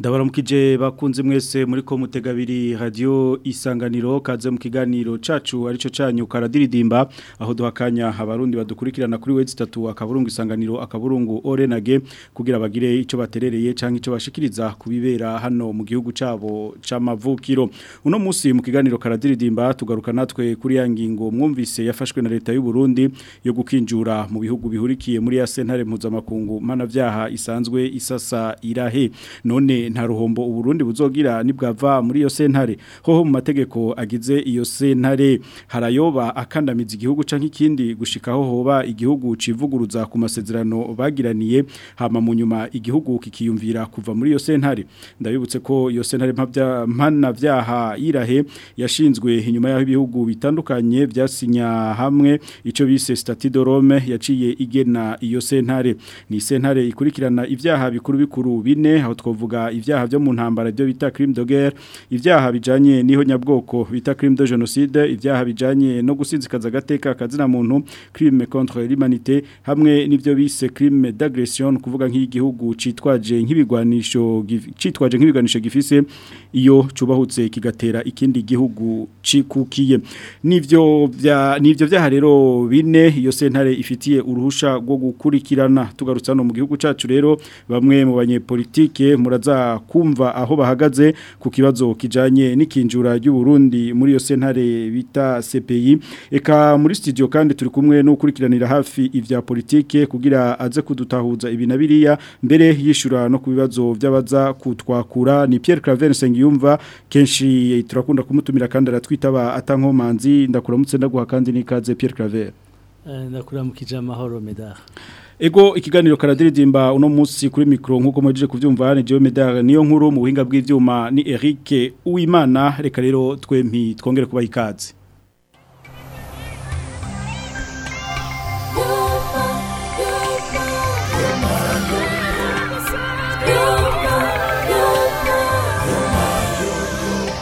ndabaramukije bakunze mwese muri ko mutegabiri radio isanganiro kaze mu kiganiro cacu arico canyu karadiridimba aho duhakanya abarundi badukurikirana kuri wezi 3 akaburungu isanganiro akaburungu orenage kugira bagire ico baterereye canke ico bashikiriza kubibera hano mu gihugu cabo camavukiro uno musi mu kiganiro karadiridimba tugaruka natwe kuri yangingo mwumvise yafashwe na leta y'u Burundi yo gukinjura mu bihugu bihurikiye muri ya Senare mpuzamakungu manavyaha isanzwe isasa irahe none nta ruhombo uburundi buzogira nibwava muri yo sentare hoho mu mategeko agize iyo sentare harayoba akandamiza igihugu canke ikindi gushikaho hoba igihugu civuguruza ku masezerano bagiraniye hama mu nyuma igihugu kikiyumvira kuva muri yo sentare ndabibutse ko yo sentare mpavya mpana vyaha irahe yashinzwe inyuma yaho ibihugu bitandukanye byasinya hamwe ico bise statut de Rome yaciye igena iyo sentare ni sentare ikurikirana ivyaha bikuru bikuru bine aho twovuga ibyaha byo mu ntambara byo bita crime de guerre ibyaha bijanye niho nyabwoko bita crime de genocide ibyaha bijanye no gusinzikaza agateka kazina muntu crime contre l'humanité hamwe nivyo bise crime d'agression kuvuga nk'igihugu citwaje nk'ibigwanisho citwaje nk'ibigwanisho gifise iyo cubahutse kigatera ikindi gihugu cikukiye nivyo bya nivyo byaha rero bine iyo sentare ifitiye uruhusha rwo gukurikirana tugarutse no mu gihugu cacu rero bamwe mu banyepolitike muraza bashaka kumva aho bahagaze ku kibazo kijanye n'ikinjura ry'uburundi muri yo sentare bita CPI eka muri studio kandi turi kumwe n'ukurikiranira hafi ivya politike kugira aze kudutahuza ibi na biriya mbere yishura no ku bibazo by'abaza kutwakura ni Pierre Claver Nsengiyumva kenshi turakunda kumutumira kandi aratwitaba atankomanzi ndakuramutse ndaguha kandi nikaze Pierre Claver eh, ndakuramukije amahoro medara Ego ikiganiro karadiridimba uno munsi kuri mikro nkuko mwajeje kuvyumva ni Diomedar niyo nkuru mu buhinga bw'ivyuma ni Eric Uwimana reka rero twempi twongere kuba ikaze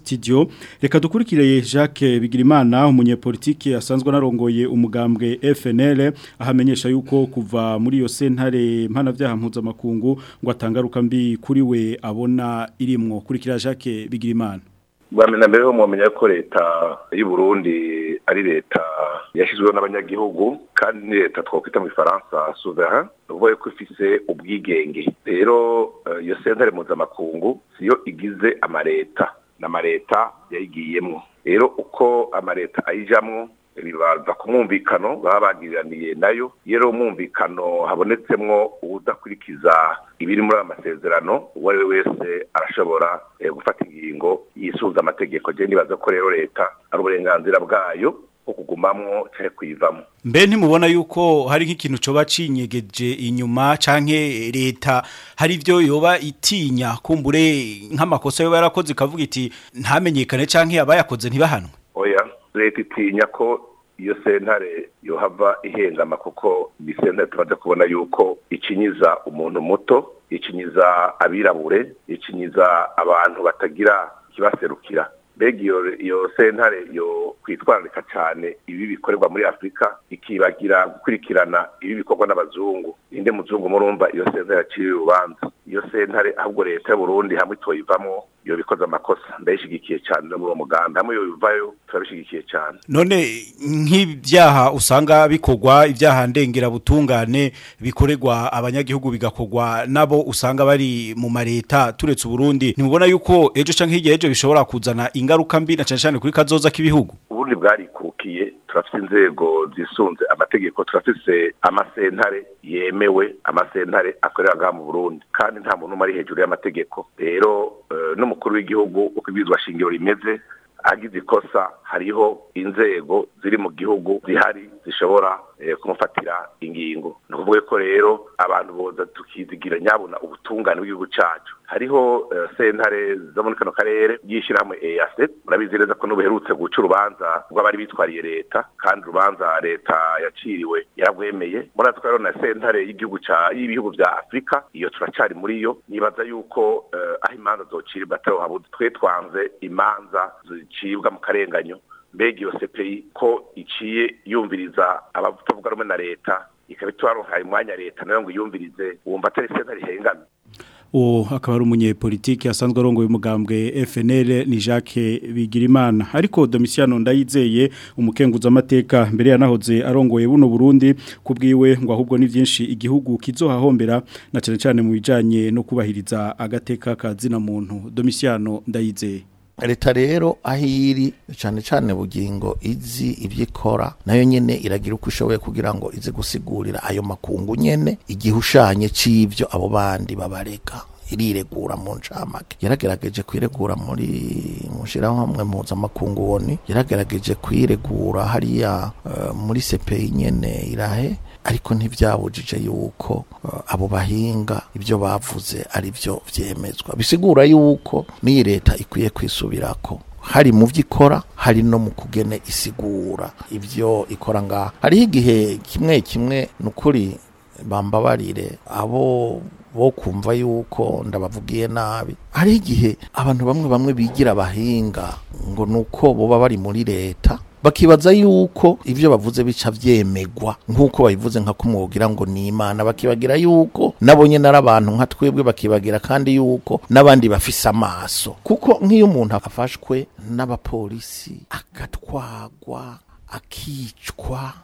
studio reka dukurikire Jacques Bigirimana umunyepolitiki asanzwe narongoye umugambwe FNL ahamenyesha yuko kuva muri yo sentare mpana byaha mpuzamakungu ngo atangaruka mbi kuri we abona irimwo kurikira Jacques Bigirimana bamenye mbere ho mumenye ko leta y'u Burundi ari leta yashyizweho n'abanyagihugu kandi leta twakwita mu ifaransa suvera ni ko ifise ubwigenge rero eh, iyo sentare mpuzamakungu siyo igize amareta ni yayigiyemo rero uko amareta ayijamwo bibanza ku mwumvikano baba bagiraniye nayo rero umwumvikano habonetsemo udakurikiza ibiri muri aya masezerano uwo ari we wese arashobora eh, gufata ingingo yisuza amategeko agenda nibaza ko rero leta ari uburenganzira bwayo kugumamo cyo kwivamo mbe ntimubona yuko hari nk'ikintu coba cinyegeje inyuma canke leta hari ibyo yoba itinya kumbure nk'amakosa yoba yarakoze ikavuga iti ntamenyekane canke abayakoze ntibahanwe oya leta itinya ko iyo sentare yohava ihengama kuko ni sentare tubanza kubona yuko ikinyiza umuntu muto ikinyiza abirabure ikinyiza abantu batagira kibaserukira mbega iyo sentare yo kwitwararika cyane ibi bikorerwa muri afurika ikibagira gukurikirana ibi bikorwa n'abazungu ninde muzungu murumva iyo sentare yaciye urubanza iyo sentare ahubwo leta y'uburundi hamwe itoyivamo iyo bikoze amakosa ndayishyigikiye cyane muri uwo muganda hamwe iyo bivayo turabishyigikiye cyane none nk'ibyaha usanga bikorwa ibyaha ndengirabutungane bikorerwa abanyagihugu bigakorwa nabo usanga bari mu ma leta turetse uburundi ntibubona yuko ejo cyangwa hirya y'ejo bishobora kuzana ingaruka mbi na cyane cyane kuri kazoza k'ibihugu ubundi bwarikukiye turafite inzego zisunze amategeko turafite amasentare yemewe amasentare akorera ngaha mu Burundi kandi nta muntu umwe ari hejuru y'amategeko rero eh, n'umukuru w'igihugu uko ibizwa shingiro rimeze agize ikosa hariho inzego ziri mu gihugu zihari zishobora eh, kumufatira ingingo ni ukuvuga ko rero abantu boza tukizigira nyabona ubutungane bw'igihugu cyacu hariho eh, sentare zo muri kano karere y'ishyirahamwe eyase murabizi neza ko n'ubuherutse guca urubanza rw'abari bitwariye leta kandi urubanza leta yaciriwe yaragwemeye murazi ko na sentare y'igihugu y'ibihugu bya afurika iyo turacyari muri yo nibaza yuko eh, aho imanza zocibwa atari twe twanze imanza zicibwa mu karenganyo mbega sepeyi ko iciye yumviriza abatavuga rumwe na leta ikaba ituharuhaye umwanya leta nayo ngo yumvirize wumva atari senta rihengamye uwo akaba ari umunyepolitike asanzwe arongoye umugambwe FNL ni Jacques Bigirimana ariko Domiciano ndayizeye umukenguza amateka mbere yanahoze arongoye buno Burundi kubwiwe ngo ahubwo ni byinshi igihugu kizohahombera na cyane cyane mu bijanye no kubahiriza agateka ka zina muntu Domiciano ndayizeye leta rero aho iri cyane cyane bugingo izi ibyo ikora nayo nyine iragira uko ishoboye kugira ngo ize gusigurira ayo makungu nyine igihushanye cy'ibyo abo bandi babarega iriregura mu ncamake yaragerageje kwiregura muri mushyirahamwe mpuzamakungu woni yaragerageje kwiregura hariya eh, muri sepeyi nyine irahe ariko ntibyabujije yuko uh, abo bahinga ibyo bavuze ari byo byemezwa bisigura yuko n'iyi leta ikwiye kwisubira ko hari mu byo ikora hari no mu kugene isigura ibyo ikora ngaha hariho igihe kimwe kimwe ni ukuri bambabarire abo bo kumva yuko ndabavugiye nabi hariho igihe abantu bamwe bamwe bigira abahinga ngo ni uko baba bari muri leta bakibaza yuko ibyo bavuze bica byemegwa nk'uko babivuze nka kumwogira ngo ni imana bakibagira yuko nabonye nyine abantu nka twebwe bakibagira kandi yuko n'abandi bafise amaso kuko nk'iyo umuntu afashwe n'abapolisi agatwagwa akicwa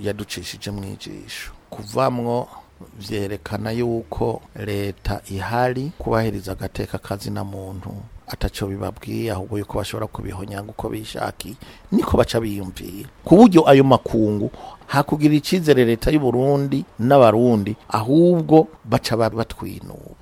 yaducishije mu ijisho kuvamwo vyerekana yuko leta ihari kubahiriza agateka na muntu ataco bibabwiye ahubwo yuko bashobora kubihonyanga uko bishaki niko baca biyumviye ku buryo ayo makungu hakugira icyizere leta y'uburundi n'abarundi ahubwo baca batwinuba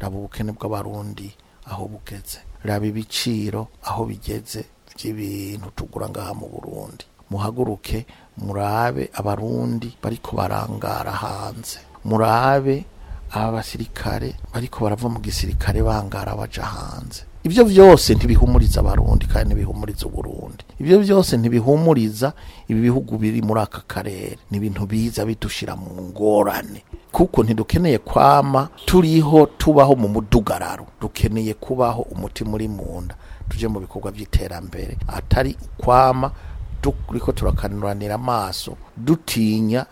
raba ubukene bw'abarundi aho bugeze raba ibiciro aho bigeze by'ibintu tugura ngaha mu burundi muhaguruke murabe abarundi bariko barangara hanze murabe aba basirikare bariko barava mu gisirikare bangara baja hanze ibyo byose ntibihumuriza abarundi kandi ntibihumuriza uburundi ibyo byose ntibihumuriza ibi bihugu biri muri aka karere ni ibintu biza bidushira mu ngorane kuko ntidukeneye kwama turiho tubaho mu mudugararo dukeneye kubaho umuti muri munda tujye mu bikorwa by'iterambere atari kwama turiko turakananira amaso dutinya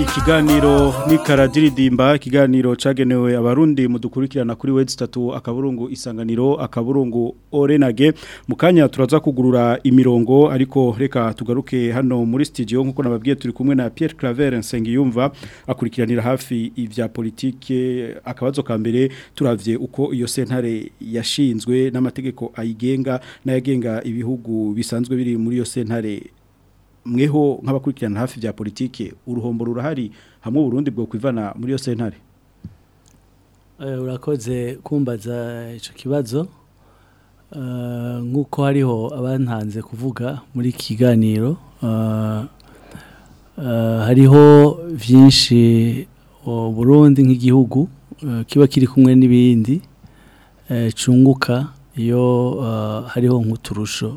ikiganiro ni karadiridimba ikiganiro cyagenewe abarundi mudukurikirana kuri wezi itatu akaburungu isanganiro akaburungu orenage mukanya turaza kugurura imirongo ariko reka tugaruke hano muri sitidiyo nk'uko nababwiye turi kumwe na Pierre Claver Nsengiyumva akurikiranira hafi ibya politike akabazo ka mbere turabye uko iyo sentare yashinzwe n'amategeko ayigenga n'ayagenga ibihugu bisanzwe biri muri iyo sentare mweho nk'abakurikirana hafi bya politiki uruhombo rurahari hamwe burundi bwo kwivana muri yo sentare eh, urakoze kumbaza icyo kibazo eh, nk'uko hariho abantanze kuvuga muri iki kiganiro eh, hariho byinshi Burundi nk'igihugu kiba kiri kumwe n'ibindi cunguka iyo hariho nk'uturusho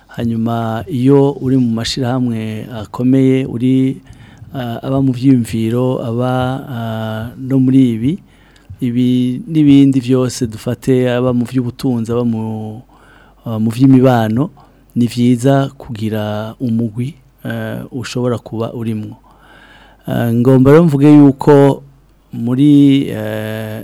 hanyuma iyo uri mu mashyirahamwe akomeye uri aba mu byiyumviro aba no muri ibi ibi n'ibindi byose dufate aba mu by'ubutunzi aba mu by'imibano ni byiza kugira umugwi eh, ushobora kuba urimo eh, ngomba rero mvuge yuko muri eh,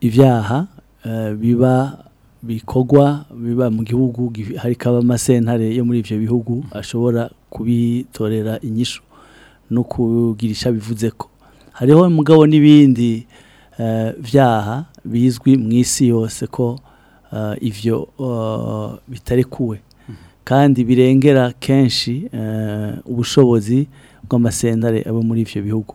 ibyaha biba bikorwa biba mu gihugu hari kaba amasentare yo muri ibyo bihugu ashobora kubitorera inyishu no kugirisha bivuze ko hariho umugabo n'ibindi byaha eh, bizwi mu isi yose ko eh, ibyo eh, bitarekuwe kandi birengera kenshi ubushobozi bw'amasendare abo muri ibyo bihugu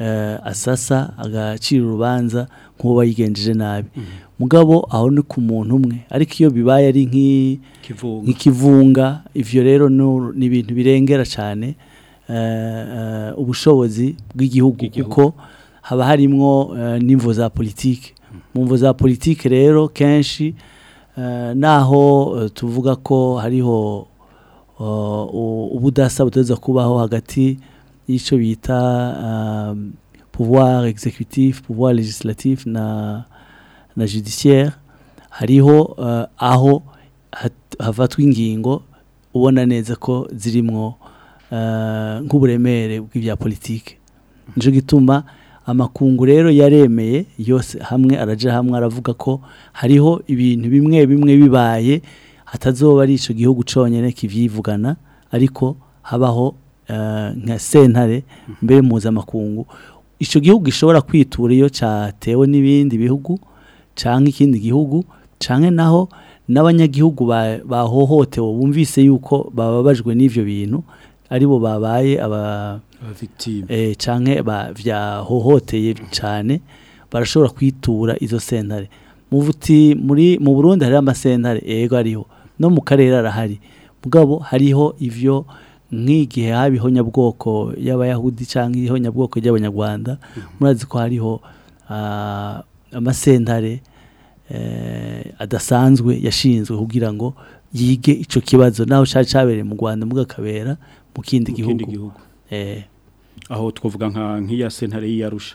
eh, asasa agacira urubanza nk'uwo yigenjeje nabi mugabo aho ni ku muntu umwe ariko iyo bibaye ari nk'ikivunga ibyo rero ni ibintu birengera cyane eh, eh, ubushobozi bw'igihugu kuko haba harimo n'imvo za politiki mu mvo za politiki rero kenshi Eh, naho eh, tuvuga ko hariho eh, ubudasa buteza kubaho hagati y'icyo bita pouvoir executif pouvoir legislatif na na judiciaire hariho aho hafatwa ingingo ubona neza ko zirimwo nk'uburemere bw'ibya politiki nicyo gituma amakungu rero yaremeye yose hamwe araja hamwe aravuga ko hariho ibintu bimwe bimwe bibaye hatazoba ari icyo gihugu cyonyine kibyivugana ariko habaho eh, nka sentare mhm. mbere amakungu icyo gihugu gishobora kwitura iyo cyatewe n'ibindi bihugu cyangwa ikindi gihugu cyangwa naho n'abanyagihugu bahohotewe bumvise yuko bababajwe n'ibyo bintu aribo babaye aba Eh, canke byahohoteye cyane barashobora kwitura izo sentare muvuti muri mu Burundi hari amasentare ego ariho no mu karere arahari mugabo hariho ivyo nk'igihe habiho nyabwoko y'abayahudi canke iho nyabwoko y'abanyarwanda mhm. murazi ko hariho ah, amasentare eh, adasanzwe yashinzwe kugira ngo yige ico kibazo naho cari mu Rwanda mugakabera mu kindi gihugu eh aho twavuga nk'iya sentare y'iyarusha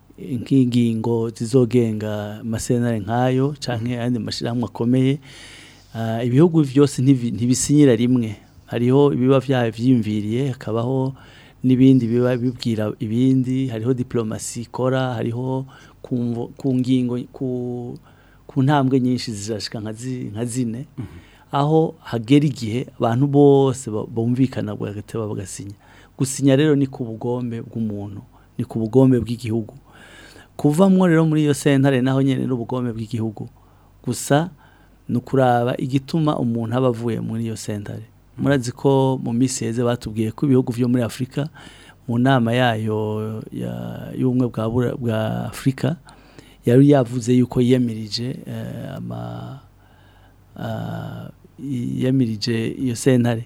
inkingingo zizogenga masenare nk'ayo cyangwa ayandi mashyirahamwe akomeye ibihugu byose ntibisinyira rimwe hariho ibiba byiyumviriye akabaho n'ibindi biba bibwira ibindi hariho diplomasi ikora hariho ku ngingo ku ntambwe nyinshi zirashika nka zine mm-hmm. aho hagera igihe abantu bose bumvikana bagateba bagasinya gusinya rero ni ku bugombe bw'umuntu ni ku bugombe bw'igihugu kuvamwo rero muri iyo sentare naho nyine n'ubugombe bw'igihugu gusa nukuraba igituma umuntu abavuye muri iyo sentare murazi ko mu minsi heze batubwiye ko ibihugu byo muri afurika mu nama yayo y'ubumwe bwa bwa afurika yari yavuze yuko yiyamirije eh, ah, yiyamirije iyo sentare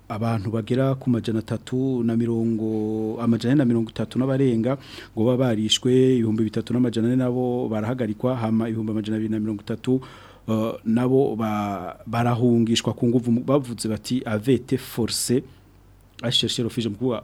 abantu bagera ku majana atatu na mirongo amajana na mirongo itatu n'abarenga ngo babarishwe ibihumbi bitatu n'amajana ane nabo barahagarikwa hama ibihumbi amajana abiri na mirongo itatu nabo barahungishwa ku nguvu bavuze bati avete force asheshero fije mvuga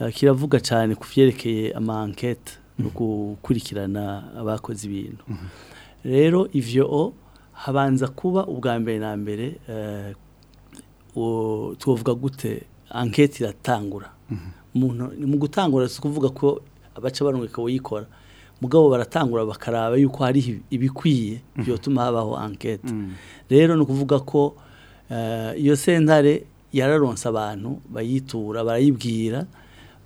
Eh, kiravuga cyane ku byerekeye ama amankete no gukurikirana abakoze ibintu mm-hmm. rero ivyo o habanza kuba ubwa mbere na mbere eh, tuvuga gute ankete iratangura mm-hmm. umuntu mu gutangura si ukuvuga ko abaca barunguka uyikora mugabo baratangura bakaraba yuko hari ibikwiye mm-hmm. byotuma habaho ankete mm. rero ni ukuvuga ko eh, iyo sentare yararonse abantu bayitura barayibwira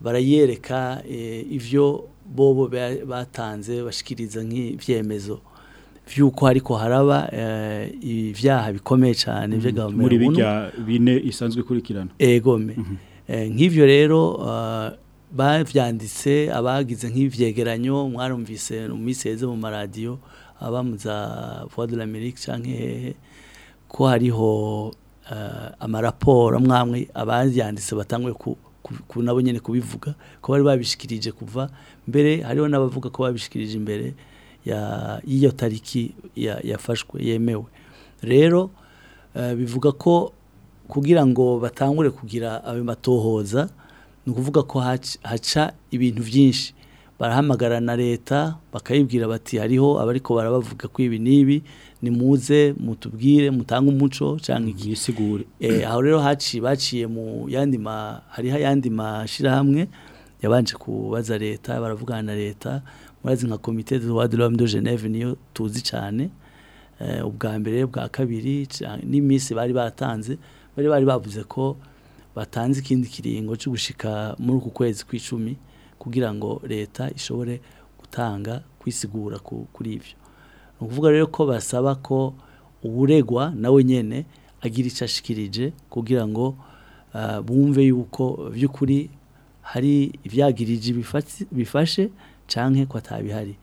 barayereka eh, ibyo bobo batanze bashikiriza nk'ibyemezo vyuko ariko haraba eh, ibyaha bikomeye cyane bya mhm. gahunda muri bijya bine isanzwe ikurikirana egome eh, mhm. nk'ibyo rero babyanditse abagize nk'ibyegeranyo mwarumvise mu minsi mu maradiyo abamuza voix de l'Amérique canke ko hariho amaraporo amwamwe yanditse batanguye ku nabo nyine kubivuga ko bari babishikirije kuva mbere hariho n'abavuga ko babishikirije imbere iyo tariki yafashwe yemewe rero eh, bivuga ko kugira ngo batangure kugira ayo matohoza ni ukuvuga ko haca ibintu byinshi barahamagara na leta bakayibwira bati hariho abariko barabavuga ko ibi n'ibi nimuze mutubwire mutanga umuco cyangwa iki isigure eh, aho rero haci baciye mu yandi ma hariho ayandi mashyirahamwe yabanje kubaza leta baravugana na leta murazi nka komite z'uwadirame de Genève niyo tuzi cyane eh, ubwa mbere bwa kabiri n'iminsi bari batanze bari bari bavuze ko batanze ikindi kiringo cyo gushika muri uku kwezi kw'icumi kugira ngo leta ishobore gutanga kwisigura kuri ibyo ni ukuvuga rero ko basaba ko uregwa nawe nyine agira icashikirije kugira ngo ah, bumve yuko by'ukuri hari ibyagirije bifashe canke ko atabihari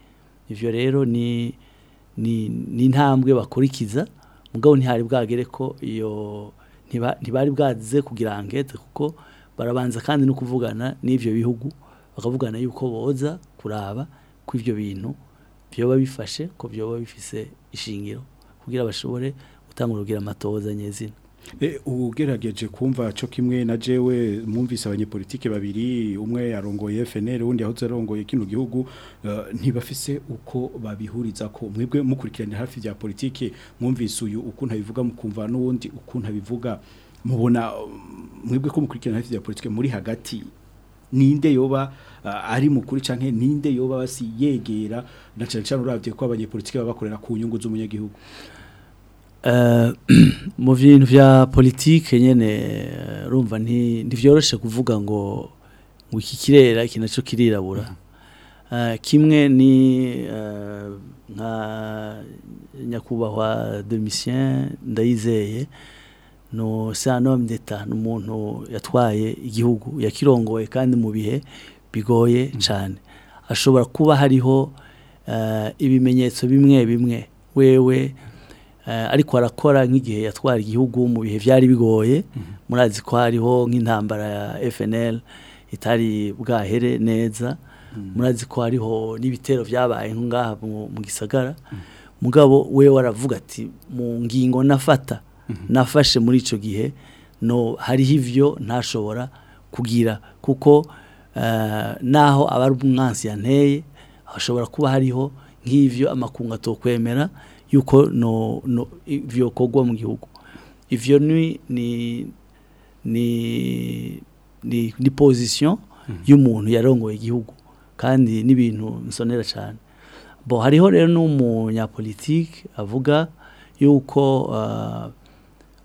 ibyo rero ni intambwe bakurikiza mugabo ntihari bwagere ko iyo ntibari bwaze kugira ankete kuko barabanza kandi no kuvugana n'ibyo bihugu bakavugana yuko boza kuraba ko ibyo bintu byo babifashe ko byo bifise ishingiro kugira bashobore gutanga urugira amatoza nyezina e, ubu ugerageje kumva cyo kimwe na jewe mwumvise abanyepolitike babiri umwe yarongoye FNL undi yahoze arongoye kino gihugu e, ntibafise uko babihuriza ko mwebwe mukurikirana hafi bya politike mwumvise uyu ukuntu abivuga mukumva n'uwundi ukuntu abivuga mubona mwebwe ko mukurikirana hafi bya politike muri hagati ninde yoba eh, ari mukuri canke ninde yoba basi yegera na cyane cyane uravye ko abanyepolitike baba bakorera ku nyungu z'umunyagihugu eh, mu bintu bya politike nyene eh, urumva nti ndivyoroshe kuvuga ngo ngo iki kirera iki naco kirirabura kimwe ni nka nyakubahwa demisien ndayizeye no sano ndeta umuntu yatwaye igihugu yakirongoye kandi mu bihe bigoye mm. cyane ashobora kuba hariho eh, ibimenyetso bimwe bimwe wewe eh, ariko arakora nk'igihe yatwara igihugu mu bihe byari bigoye mm-hmm. murazi ko hariho nk'intambara ya FNL itari bwahere neza mm. murazi ko hariho n'ibitero byabaye ngaha mu gisagara mm. mugabo we waravuga ati mu ngingo nafata nafashe muri icyo gihe no hari hivyo ntashobora kugira kuko eh, naho aba ari umwansi yanteye ashobora kuba hariho nk'ivyo amakungu atokwemera yuko no kogwa mu gihugu ivyo ni pozisiyo hmm. y'umuntu yarongoye igihugu kandi n'ibintu nsonera cyane bo hariho rero n'umunyapolitike avuga yuko eh,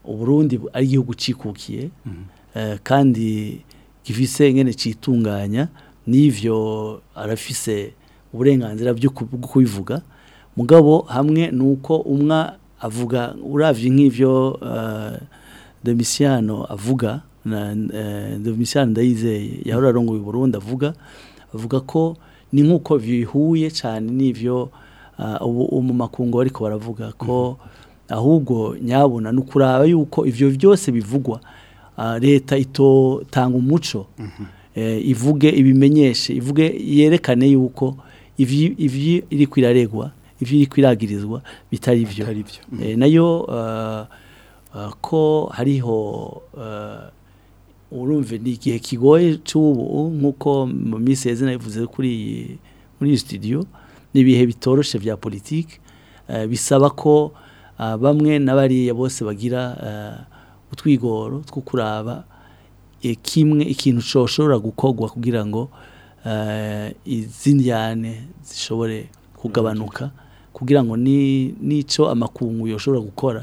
uburundi ari igihugu cyikukiye mm-hmm. eh, kandi gifise nkene cyitunganya n'ivyo arafise uburenganzira byo kubivuga mugabo hamwe nuko umwa avuga uravye nk'ivyo eh, Domiciano avuga na eh, Domiciano Ndayize yahora arongoye Burundi avuga avuga ko ni nk'uko bihuye cyane n'ivyo ubu mu makungu ariko baravuga ko mm -hmm. ahubwo nyabona ni yuko ibyo byose bivugwa ah, leta itotanga umuco mhm. eh, ivuge ibimenyeshe ivuge yerekane yuko ibyo iri kwiraregwa ibyo iri kwiragirizwa bitari byo mhm. eh, nayo ah, ah, ko hariho urumve ni igihe kigoye cy'ubu nk'uko mu minsi yazina bivuze kuri muri studio n’ibihe ni bitoroshye bya politiki eh, bisaba ko Ah, bamwe n'abariya bose bagira ah, utwigoro two kuraba e, kimwe ikintu cyoshobora gukorwa kugira ngo ah, izi zishobore kugabanuka kugira ngo n'icyo amakungu yoshobora gukora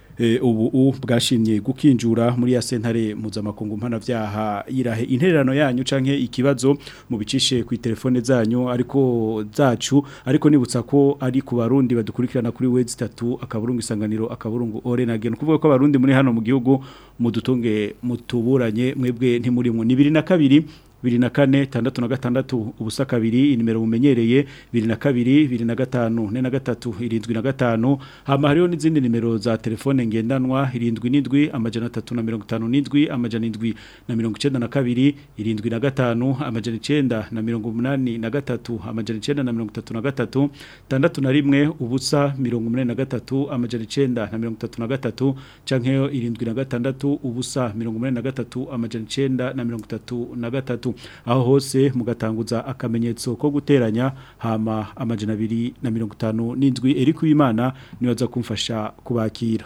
Eh, ubu u bwashimye gukinjura muri ya sentare mpuzamakungu mpanabyaha irahe intererano yanyu canke ikibazo mubicishe ku telefone zanyu ariko zacu ariko nibutsa ko ari ku barundi badukurikirana kuri wezi zitatu akaburungu isanganiro akaburungu orenage kuvuga ko abarundi muri hano mu gihugu mudutunge mutuburanye mwebwe ntimurimo ni 2 na kabiri. bibiri na kane tandatu na gatandatu ubusa kabiri inimero bumenyereye biri na kabiri biri na gatanu ne na gatatu irindwi na gatanu hama hariho n'izindi nimero za telefone ngendanwa irindwi n'indwi amajana atatu na mirongo itanu n'indwi amajana indwi na mirongo icyenda na kabiri irindwi na gatanu amajana icyenda na mirongo umunani na gatatu amajana icyenda na mirongo itatu na gatatu tandatu na rimwe ubusa mirongo umunani na gatatu amajana icyenda na mirongo itatu na gatatu canke irindwi na gatandatu ubusa mirongo umunani na gatatu amajana icyenda na mirongo itatu na gatatu aho hose mugatanguza akamenyetso ko guteranya hama amajana abiri na mirongo itanu n'indwi Eric kumfasha kubakira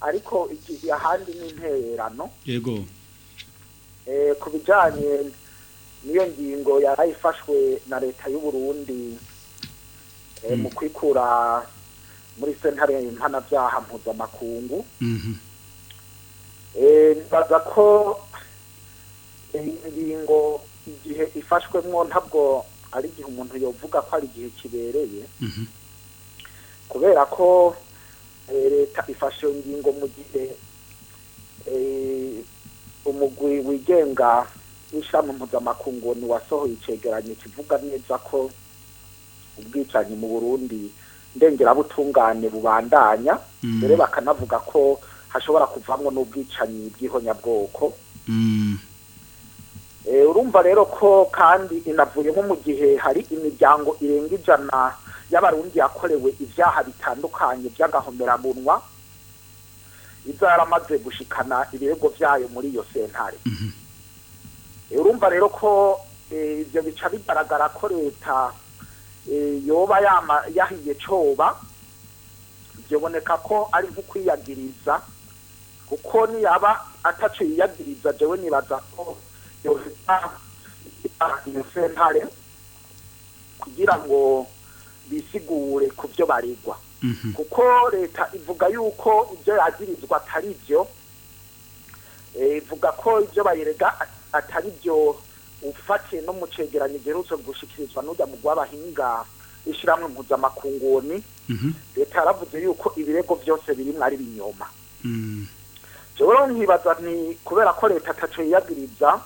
ariko ahandi ni intererano yego eh, ku bijyanye n'iyo ngingo yarayifashwe na leta y'u Burundi eh, hmm. mu kwikura muri sentare mpanabyaha mpuzamakungu mhm. eh, nibaza ko iyi ngingo igihe ifashwemo ntabwo ari igihe umuntu yovuga ko ari igihe kibereye mhm. kubera ko Eh, leta ifashe ingingo mu gihe eh, umugwi wigenga w'ishami mpuzamakungu ni wasohoye icegeranyo kivuga neza ko ubwicanyi mu burundi ndengerabutungane bubandanya mm. mbere bakanavuga ko hashobora kuvamo n'ubwicanyi bw'ihonyabwoko mm. eh, urumva rero ko kandi inavuye nko mu gihe hari imiryango irenga ijana y'abarundi yakorewe ibyaha bitandukanye by'agahomberamunwa izo yaramaze gushikana ibirego byayo muri iyo sentare mhm. e, urumva rero ko e, ibyo bica bigaragara ko leta e, yoba yahiye coba byoboneka ko ari nko kwiyagiriza kuko niyaba ataco yiyagiriza jewe nibaza ko yohita iyo sentare kugira ngo bisigure ku byo barigwa mhm. kuko leta ivuga yuko ibyo yagirizwa atari byo eh, ivuga ko ibyo bayerega atari byo ufatiye no mu cegeranyo giherutse gushikirizwa n'ujya mu rw'abahinga ishyirahamwe mpuzamakunguni mhm. leta yaravuze yuko ibirego byose birimo ari binyoma mhm. rero nkibaza ni kubera ko leta atacu yiyagiriza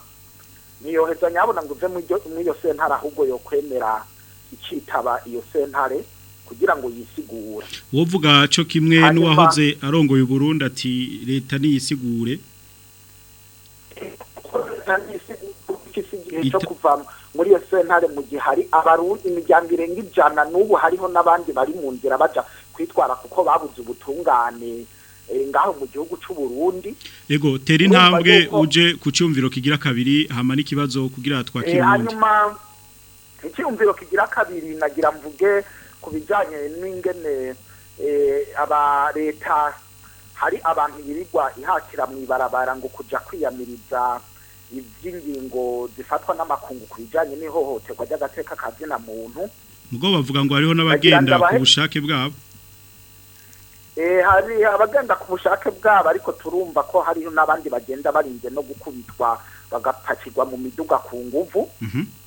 niyoheza nyabona ngo uve muri iyo sentara ahubwo yo kwemera icitaba iyo sentare kugira ngo yisigure wovuga cyo kimwe n'uwahoze arongoye Burundi ati leta niyisigure cyo muri iyo sentare mu gihe hari abarundi imiryango irenga ijana n'ubu hariho n'abandi bari mu nzira baca kwitwara kuko babuze ubutungane eh, ngaho mu gihugu Burundi yego tera intambwe uje ku cyumviro kigira kabiri hama n'ikibazo kugira twakirunde eh, icyumviro kigira kabiri nagira mvuge ku bijyanye n'ingene e, aba leta hari abantu yirirwa ihakira mu ibarabara ngo kujya kwiyamiriza iby'ingingo zifatwa n'amakungu ku bijyanye n'ihohoterwa ry'agateka ka zina muntu ubwo bavuga ngo hariho n'abagenda ku bushake bwabo e, hari abagenda ku bushake bwabo ariko turumva ko hariho n'abandi bagenda barinze no gukubitwa bagapakirwa mu miduga ku nguvu mhm.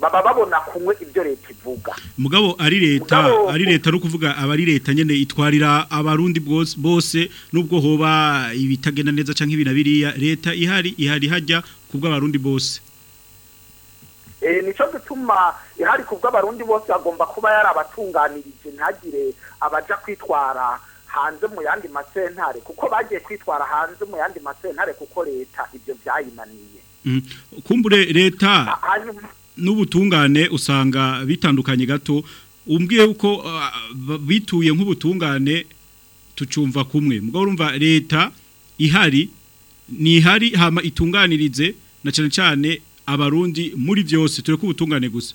baba babona kumwe ibyo leta ivuga mugabo ari leta ari leta no kuvuga abari leta nyene itwarira abarundi bose nubwo hoba ibitagenda neza canke ibintu biriya leta ihari ihari hajya kubwa abarundi bose eh nico gituma ihari kubwa abarundi bose agomba kuba yarabatunganirije ntagire abaja kwitwara hanze mu yandi masentare kuko bagiye kwitwara hanze mu yandi masentare kuko leta ibyo byayinaniye mm. kumbure leta n'ubutungane usanga bitandukanye gato umbwiye uko uh, bituye nk'ubutungane tucumva kumwe mugabo urumva leta ihari ni hama itunganirize na cyane cyane abarundi muri byose tureke ubutungane gusa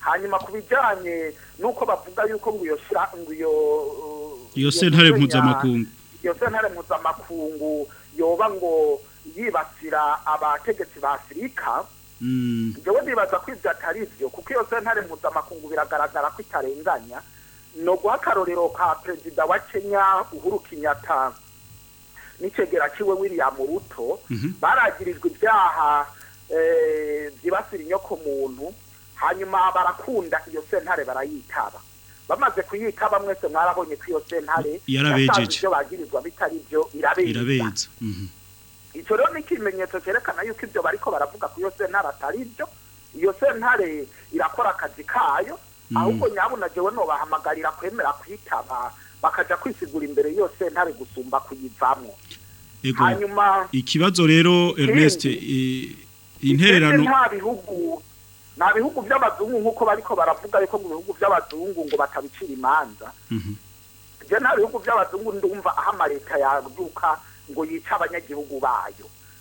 hanyuma ku bijyanye n'uko bavuga yuko ngo iyo shyira ngo iyo uh, iyo sentare mpuzamakungu iyo sentare mpuzamakungu yoba ngo yibasira abategetsi ba afurika Mm. njyewe nibaza ko atari byo kuko iyo sentare mpuzamakungu biragaragara ko itarenganya ni uguha akarorero ka perezida wa kenya uhuru kinyatta n'ikegera kiwe william ruto mhm. baragirijwe ibyaha eh, byibasira inyoko muntu hanyuma barakunda iyo sentare barayitaba bamaze kuyitaba mwese mwarabonye ko iyo sentare yatanze ibyo bagirizwa bitari byo irabeza mhm. icyo rero ni ikimenyetso cyerekana yuko ibyo bariko baravuga ko iyo sentare atari ibyo iyo sentare irakora akazi kayo mm. ahubwo nyabuna jewe no bahamagarira kwemera kwitaba bakajya kwisigura imbere iyo sentare gusumba kuyivamwo hanyuma ikibazo rero Ernest intererano nta bihugu nta bihugu by'abazungu nk'uko bariko baravuga ariko mu bihugu by'abazungu ngo batabicira imanza je mhm. nta bihugu by'abazungu ndumva aho amaleta yaduka ngo yice abanyagihugu bayo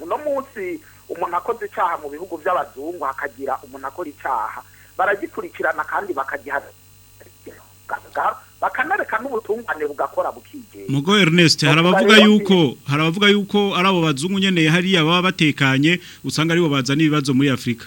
uno munsi umuntu akoze icyaha mu bihugu by'abazungu hakagira umuntu akora icyaha baragikurikirana kandi bakagihaza bakanareka n'ubutungane bugakora bukigeye mugo Ernest harabavuga yuko harabavuga yuko ari abo bazungu nyene hariya baba batekanye usanga aribo bazana ibibazo muri Afrika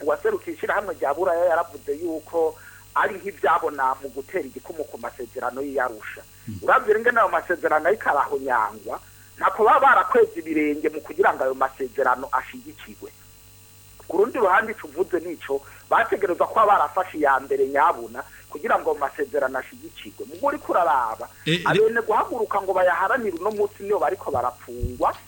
uwaserukishira hamwe rya buraya yaravuze yuko ari nk'ibyabona mu gutera igikumu ku masezerano y'iyarusha urabwira ingana ayo masezerano ariko arahonyangwa ntako baba barakweze ibirenge mu kugira ngo ayo masezerano ashigikirwe ku rundi ruhande tuvuze n'icyo bategereza kuba barafashe iya mbere nyabuna kugira ngo ayo masezerano ashigikirwe mu uri kuraraba eh, eh, abene guhaguruka ngo bayaharanire uno munsi niyo bariko barapfungwa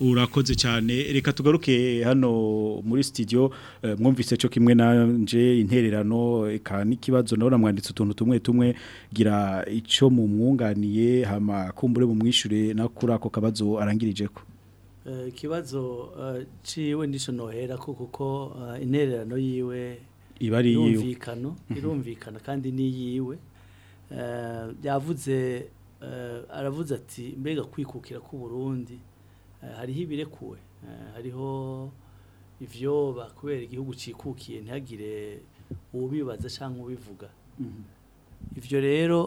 urakoze cyane reka tugaruke hano muri studio eh, mwumvise cyo kimwe nanje intererano eka n'ikibazo nawe namwanditse utuntu tumwe tumwe gira ico mumwunganiye hama kumbure mumwishure nakurako kabazo arangirijeko eh, ikibazo eh, ciwe ndico nohera ko kuko intererano yiwe ibari yiwe irumvikana mhm. kandi ni yiwe yavuze Eh, aravuze ati mbega kwikukira k'uburundi eh, hariho ibirekuwe eh, hariho ivyoba kubera igihugu cikukiye ntihagire ubibaza cyangwa ubivuga mhm. ivyo rero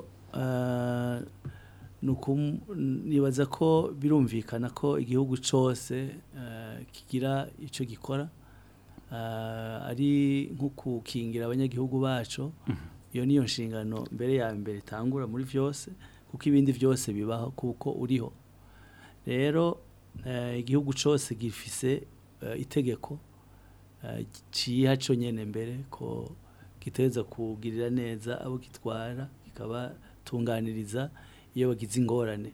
nibaza ko birumvikana ko igihugu cyose kigira icyo gikora ari nkukukingira abanyagihugu bacu mhm. iyo niyo nshingano mbere ya mbere tangura muri byose kuko ibindi byose bibaho kuko uriho rero eh, igihugu cyose gifise eh, itegeko eh, ciha cyo nyene mbere ko giteza kugirira neza abo gitwara kikabatunganiriza iyo bagize ingorane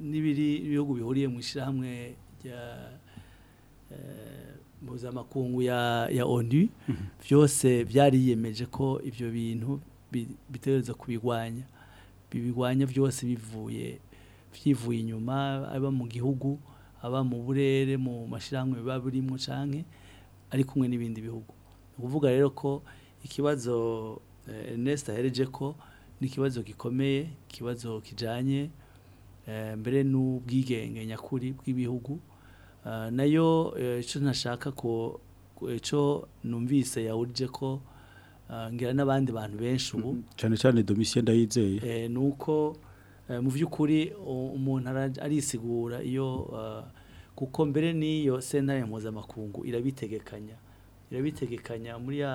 n'ibiri ibihugu bihuriye mu ishyirahamwe rya mpuzamakungu ya onu byose mm-hmm. byariyemeje ko ibyo bintu bitegereza kubigwanya bibirwanya byose bivuye byivuye inyuma aba mu gihugu aba mu burere mu mashyirahamwe biba birimo canke ari kumwe n'ibindi bihugu ni rero ko ikibazo eh, Ernest ahereje ko ni ikibazo gikomeye kibazo kijanye eh, mbere n'ubwigenge nyakuri bw'ibihugu eh, nayo icyo ntashaka ko icyo numvise yahurije ko ngira n'abandi bantu benshi ubu mm-hmm. cyane cyane domisiyenda yizeye ni uko Eh, mu by'ukuri umuntu arisigura iyo eh, kuko mbere n'iyo sentare mpuzamakungu irabitegekanya irabitegekanya muri ya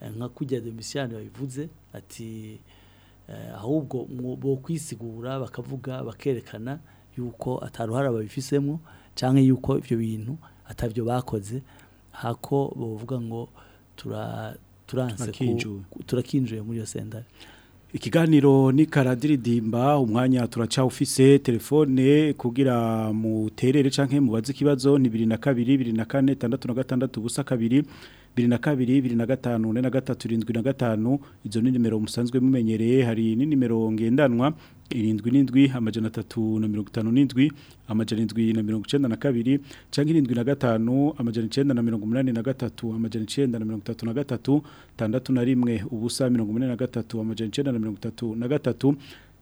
eh, nka kujya demisiyani babivuze ati eh, ahubwo bo kwisigura bakavuga bakerekana yuko ataruhara babifisemo cyangwa yuko ibyo bintu atabyo bakoze hako bavuga ngo turakinjuye muri yo sentare ikiganiro ni karadiridimba umwanya turacawufise telefone kugira muterere canke mubaze ikibazo ni 22 24 6 6 kabiri bibiri na kabiri bibiri na gatanu na gatatu irindwi na gatanu izo ni nimero musanzwe mumenyereye hari n'inimero ngendanwa irindwi n'indwi amajana atatu na mirongo itanu n'indwi amajana indwi na mirongo icyenda na kabiri cyangwa irindwi na gatanu amajana icyenda na mirongo umunani na gatatu amajana icyenda na mirongo itatu na gatatu tandatu na rimwe ubusa mirongo ine na gatatu amajana icyenda na mirongo itatu na gatatu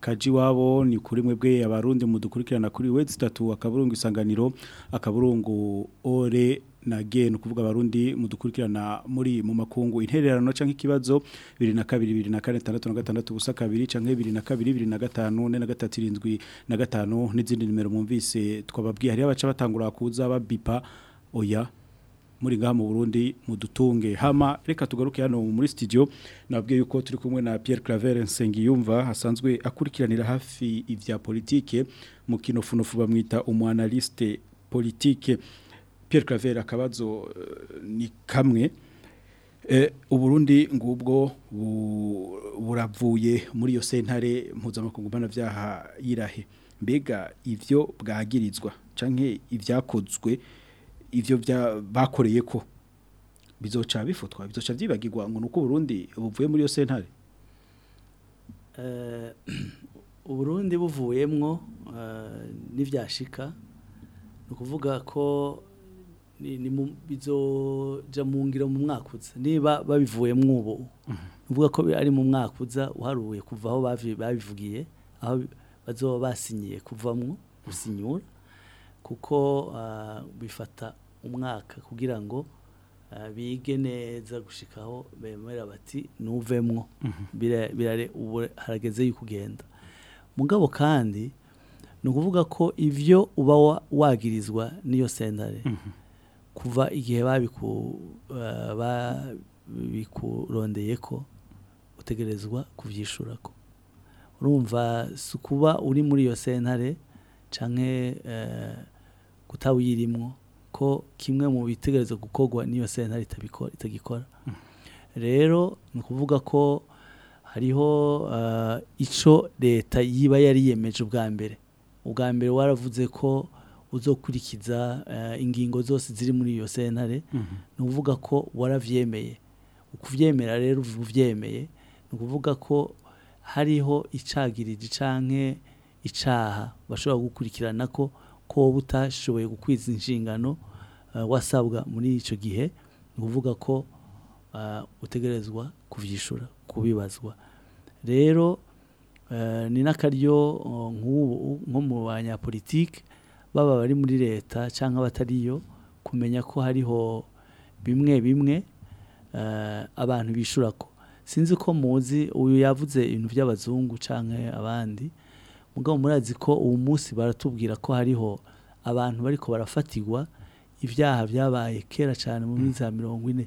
kaji wabo ni kuri mwebwe abarundi mudukurikirana kuri wezi itatu akaburungu isanganiro akaburungu ore na gen kuvuga abarundi mudukurikirana muri mu makungu intererano canke ikibazo 2022 2046 busa kabiri canke 2022 2025 na 45 n'izindi nimero mumvise twababwiye hari abaca batangura kuza babipa oya muri ngaha mu Burundi mudutunge hama reka tugaruke hano muri studio nabwiye yuko turi kumwe na Pierre Claver Nsengiyumva hasanzwe akurikiranira hafi ivya politike mu funufu bamwita umwanaliste politike Pierre Claver akabazo eh, ni kamwe eh, uburundi ngubwo buravuye muri iyo sentare mpuzamakungu mpanabyaha yirahe mbega ibyo bwagirizwa cyangwa ibyakozwe ivyo bakoreye ko bizoca bifotwa bizoca vyibagirwa ngo nuko Burundi buvuye muri yo sentare eh Burundi buvuyemwo eh, nivyashika nukuvuga ko ni bizoja mu ngiro mu mwakuza niba babivuyemwo ubu uvuga ko ari mu mwakuza uharuye kuva aho babivugiye aho bazoba basinyiye kuvamwo gusinyura kuko ah, bifata umwaka kugira ngo ah, bige neza gushikaho bemera bati nuvemwo mhm. birare harageze yikugenda ugenda mugabo kandi ni ukuvuga ko ibyo uba wagirizwa n'iyo sentare mhm. kuva igihe babikurondeye ah, ko utegerezwa kubyishura ko urumva si ukuba uri muri iyo sentare canke eh, kutawirimo ko kimwe mu bitegerezo gukorwa niyo sentare itabikora itagikora hmm. rero ni ukuvuga ko hariho eh, ico leta yiba yariyemeje ubwa mbere ubwa mbere waravuze ko uzokurikiza eh, ingingo zose ziri muri iyo sentare hmm. ni ukuvuga ko waravyemeye ukuvyemera rero uvyemeye ni ukuvuga ko hariho icagirije canke icaha bashobora gukurikirana ko ko butashoboye gukwiza inshingano eh, wasabwa muri icyo gihe uvuga ukuvuga ko eh, utegerezwa kuvyishura kubibazwa rero eh, ni n'akaryo nko mu banyapolitike baba bari muri leta cyangwa batariyo kumenya ko hariho bimwe bimwe abantu bishyura ko sinzi ko muzi uyu yavuze ibintu by'abazungu cyangwa abandi mugabo murazi ko uwo munsi baratubwira ko hariho abantu bariko barafatirwa ibyaha byabaye kera cyane mu minsi ya mirongo ine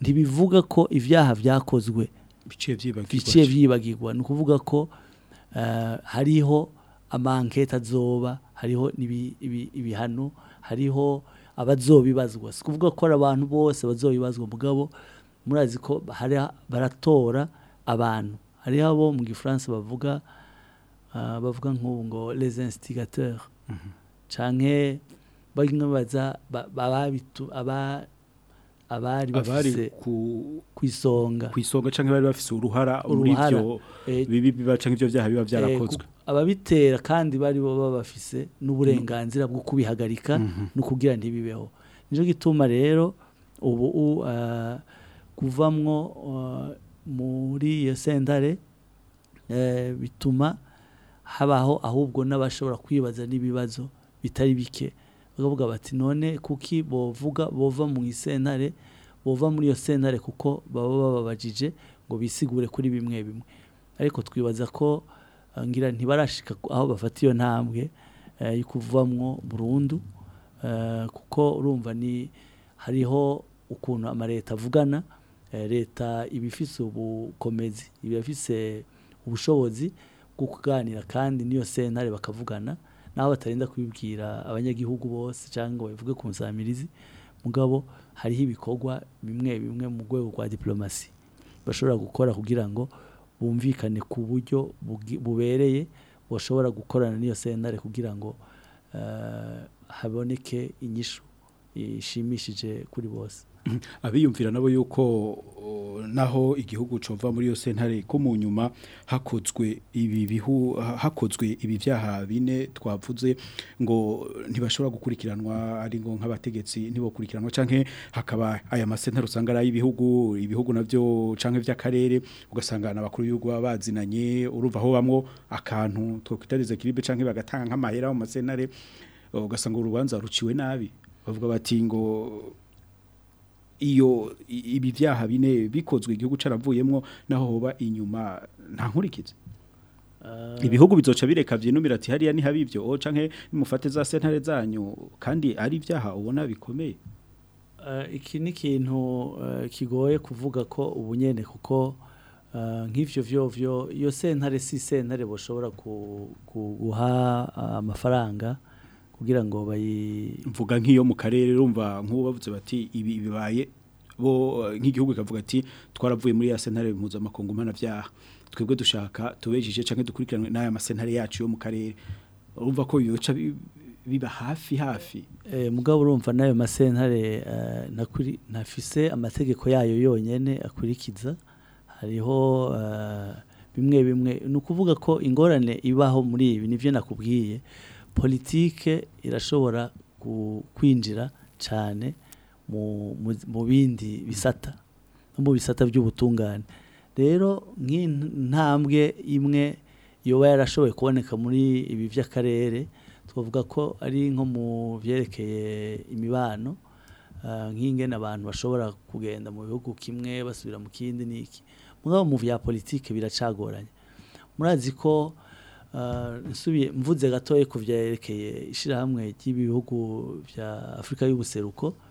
ntibivuga ko ibyaha byakozwe biciye byibagirwa ni ukuvuga ko eh, hariho amanketi azoba hariho ibihano hariho abazobibazwa si kuvuga ko ari abantu bose bazobibazwa mugabo murazi ko baratora abantu hariho abo mu gifaransa bavuga eh, bavuga nk'ubu ngo les instigateurs mhm. cyane bamwe baza abari bafise ku isonga ku isonga cyangwa bari bafise uruhara muri bibi eh, biba cyangwa eh, ibyo byaha biba byarakozwe ababitera kandi bari bo babafise n'uburenganzira bwo kubihagarika mhm. no kugira ntibibeho nicyo gituma rero ubu eh, kuvamwo muri iyo sentare bituma habaho ahubwo n'abashobora kwibaza n'ibibazo bitari bike bakavuga bati none kuki bovuga bova mu isentare bova muri yo sentare kuko baba bababajije ngo bisigure kuri bimwe bimwe ariko twibaza ko eh, ngira ntibarashika aho bafata iyo ntambwe eh, yo kuvamwo burundu eh, kuko urumva ni hariho ukuntu amaleta avugana leta ibifise ubukomezi iba ifise ubushobozi bwo kuganira kandi n'iyo sentare bakavugana naho batarinda kubibwira abanyagihugu bose cyangwa babivuge ku nsamirizi mugabo hariho ibikorwa bimwe bimwe mu rwego kwa diplomasi bashobora gukora kugira ngo bumvikane ku buryo bubereye bashobora gukorana n'iyo sentare kugira ngo eh, haboneke inyishu ishimishije kuri bose abiyumvira nabo yuko naho igihugu cova muri yo sentare ko mu nyuma hakozwe ibi bihu hakozwe ibi byaha bine twavuze ngo ntibashobora gukurikiranwa ari ngo nk'abategetsi ntibokurikiranwa canke hakaba aya masentare usanga ari ibihugu ibihugu navyo canke vy'akarere ugasanga nabakuru y'urugo bazinanye uruva aho bamwo akantu twokitarize kiribe canke bagatanga nk'amahera mu masentare ugasanga urubanza ruciwe nabi bavuga bati ngo iyo ibi byaha bine bikozwe igihugu caravuyemwo naho hoba inyuma nta nkurikize ah. ibihugu bizoca bireka byinumira ati hariya ni habibyo oca nke nimufate za sentare zanyu kandi ari byaha ubona bikomeye ah, iki ni ikintu ah, kigoye kuvuga ko ubunyene kuko nk'ibyo byo yo sentare si sentare bashobora guha amafaranga kugira ngo bayi mvuga nk'iyo mu karere rumva nk'ubavutse bati ibi bibaye bo nk'igihugu ikavuga ati twaravuye muri ya sentare mpuzamakungu mpanabyaha twebwe dushaka tubejije cyangwa dukurikiranwe n'aya masentare yacu yo mu karere urumva ko biyoca biba hafi hafi eh, mugabo urumva n'ayo masentare eh, nafise amategeko yayo yonyine akurikiza hariho eh, bimwe bimwe ni ukuvuga ko ingorane ibaho muri ibi nibyo nakubwiye politike irashobora kwinjira cyane mu bindi bisata no mu bisata by'ubutungane rero nk'intambwe imwe yoba yarashoboye kuboneka muri ibi by'akarere twavuga ko ari nko mu byerekeye imibano ah, nk'ingene abantu bashobora kugenda mu bihugu kimwe basubira mu kindi n'iki mugabo mu bya politiki biracagoranye murazi ko Uh, nsubiye mvuze gatoye ku byerekeye ishyirahamwe ry'ibihugu bya afurika y'ubuseruko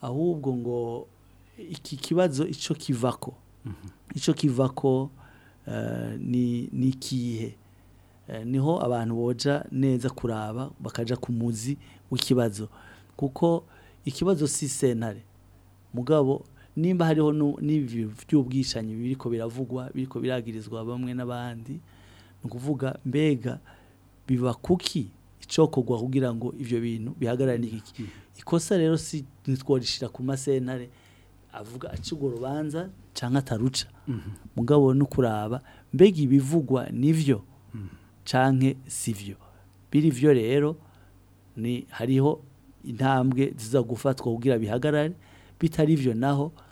ahubwo ngo iki kibazo icyo kiva ko mhm. icyo kiva ko Eh, ni ikihe eh, niho abantu boja neza kuraba bakaja ku muzi w'ikibazo kuko ikibazo si sentare mugabo nimba hariho n'iby'ubwishanyi biriko biravugwa biriko biragirizwa bamwe n'abandi ni ukuvuga mbega biba kuki icokogwa kugira ngo ibyo bintu bihagarare iki hmm. ikosa rero si ntitworishira ku masentare avuga aciga urubanza cyangwa ataruca mhm. mugabo no kuraba mbega ibivugwa nibyo cyangwa si byo biri byo rero ni hariho intambwe ziza gufatwa kugira bihagarare bitari byo naho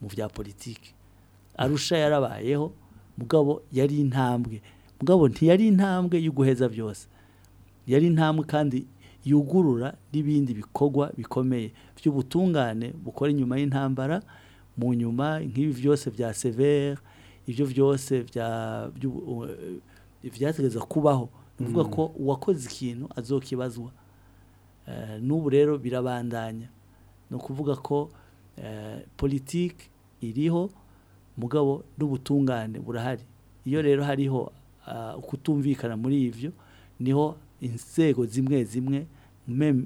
mu bya politiki arusha yarabayeho mugabo yari intambwe mugabo ntiyari intambwe y'uguheza byose yari intambwe kandi yugurura n'ibindi bikorwa bikomeye by'ubutungane bukora inyuma y'intambara mu nyuma nk'ibi byose bya severe ibyo byose bya byategeza eh, kubaho ni ukuvuga mm. ko uwakoze ikintu azokibazwa Eh, n'ubu rero birabandanya ni ukuvuga ko eh, politiki iriho mugabo n'ubutungane burahari iyo rero hariho ah, ukutumvikana muri ibyo niho inzego zimwe zimwe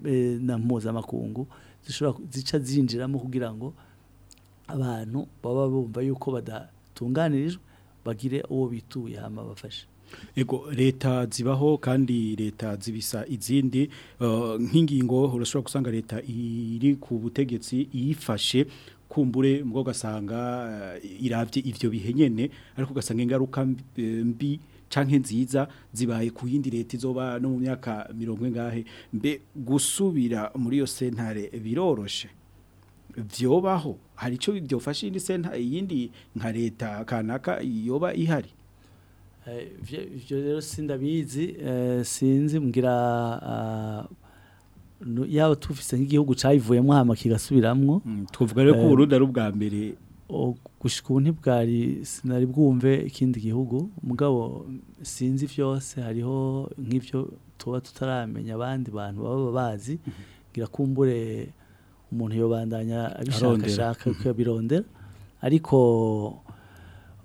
eh, na mpuzamakungu zishobora zica zinjiramo kugira ngo abantu baba bumva yuko badatunganirijwe bagire uwo bituye hano babafashe ego leta zibaho kandi leta zibisa izindi uh, nk'ingingo urashobora gusanga leta iri ku butegetsi iyifashe kumbure mbwo gasanga uh, irabye ibyo bihe nyine ariko ugasanga ingaruka eh, mbi canke nziza zibaye ku yindi leta izoba no mu myaka mirongo ingahe mbe gusubira muri iyo sentare biroroshe vyobaho hari ico byofasha indi sentare yindi nka leta kanaka yoba ihari ibyo rero sindabizi sinzi mbwira ah, yaba tufise nk'igihugu cyayivuyemo hano kigasubiramwo mm, tuvuga rero ko uburundi eh, ari ubwa mbere gushika ubu ntibwari sinari bwumve ikindi gihugu mugabo sinzi byose hariho nk'ibyo tuba tutaramenya abandi bantu baba bazi mm-hmm. ngira kumbure umuntu yobandanya abishakashaka ukabirondera mm-hmm. ariko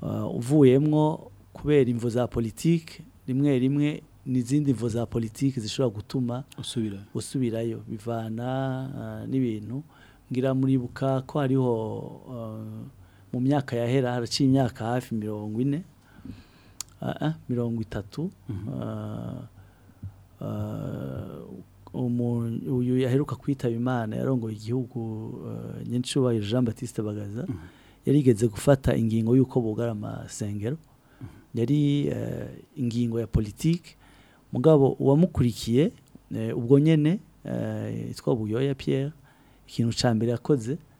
ah, uvuyemwo kubera imvo za politiki rimwe rimwe n'izindi mvo za politiki zishobora gutuma usubirayo bivana ah, n'ibintu ngira muribuka ko hariho ah, mu myaka yahera haraciye imyaka hafi mirongo ine ah, mirongo itatu mhm. uyu yaheruka kwitaba imana yarongoye igihugu nyinshi ubaye jean batiste bagaza mhm. yarigeze gufata ingingo y'uko bugarama sengero yari eh, ingingo ya politiki mugabo uwamukurikiye eh, ubwo nyine eh, yitwa buyoya Pierre ikintu cya mbere yakoze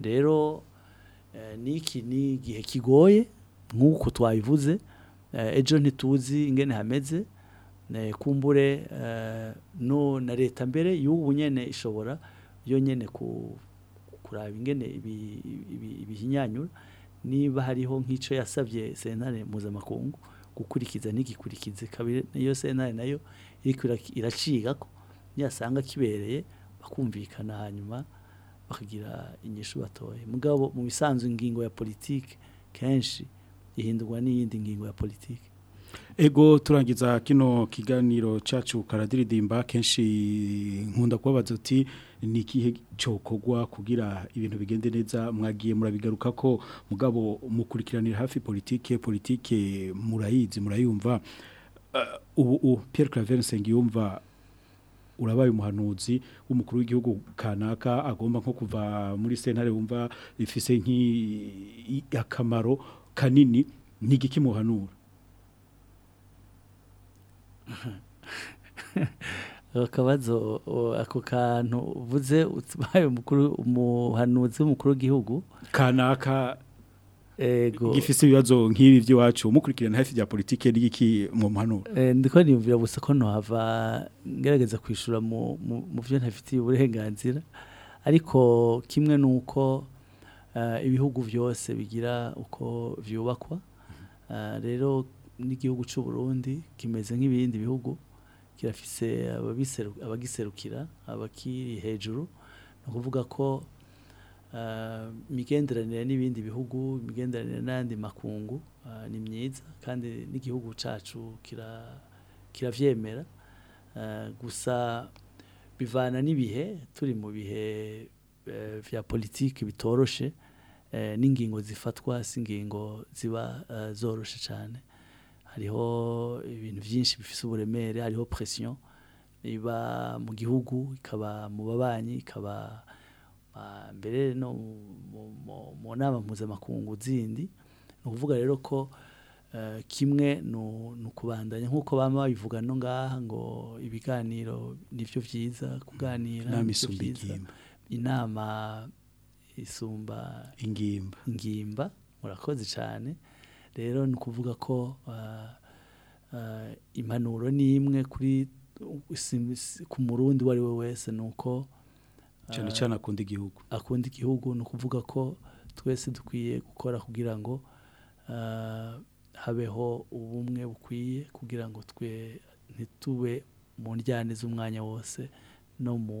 rero eh, n'iki ni igihe kigoye nk'uko twabivuze eh, ejo ntituzi ingene hameze eh, kumbure no na leta mbere y'ubu nyine ishobora yo nyine kuraba ingene ibihinyanyura niba hariho nk'icyo yasabye sentare mpuzamakungu gukurikiza ntigikurikize kabiri niyo sentare nayo iriko iraciga ko niyasanga kibereye bakumvikana hanyuma bakagira inyishu batoye mugabo mu bisanzwe ingingo ya politiki kenshi ihindurwa n'iyindi ngingo ya politiki ego turangiza kino kiganiro cyacu karadiridimba kenshi nkunda kubabaza uti ni ikihe cyokogwa kugira ibintu bigende neza mwagiye murabigaruka ko mugabo mukurikiranira hafi politike politike murayizi murayumva uh, ubu pierre claver nsengiyumva urabaye umuhanuzi w'umukuru w'igihugu kanaka agomba nko kuva muri sentare wumva ifise akamaro kanini ntigikimuhanura akabazo ako kantu uvuze utbaye umukuru umuhanuzi w'umukuru w'igihugu kanaka gifise ibibazo nk'ibi by'iwacu mukurikirana hafi bya politike n'iki mu mpanuro eh, ndiko niyumvira gusa ko ntuhava ngerageza kwishura mu byo ntafitiye uburenganzira ariko kimwe n'uko eh, ibihugu byose bigira uko vyubakwa eh, rero n'igihugu cy'u Burundi kimeze nk'ibindi bihugu kirafise abagiserukira abakiri hejuru no kuvuga ko imigenderanire eh, n'ibindi bihugu imigenderanire n’andi makungu eh, ni myiza kandi n'igihugu cyacu kiravyemera eh, gusa bivana n'ibihe turi mu bihe bya politiki bitoroshe n'ingingo zifatwa si ingingo ziba zoroshe cyane hariho ibintu byinshi bifite uburemere hariho presiyo iba mu gihugu ikaba mu babanyi ikaba Ah, mbere no mu nama mpuzamakungu zindi ni ukuvuga rero ko eh, kimwe ni ukubandanya nk'uko baba babivuga no ngaha ngo ibiganiro nibyo byiza kuganira inama isumba ingimba ingimba murakoze cyane rero ni ukuvuga ko ah, ah, impanuro ni imwe kuri ku murundi uwo ari we wese ni uko cyane ah. cyane akunda igihugu akunda igihugu ni ukuvuga ko twese dukwiye gukora kugira ngo ah, habeho ubumwe bukwiye kugira ngo twe ntitube mu njyane z'umwanya wose no mu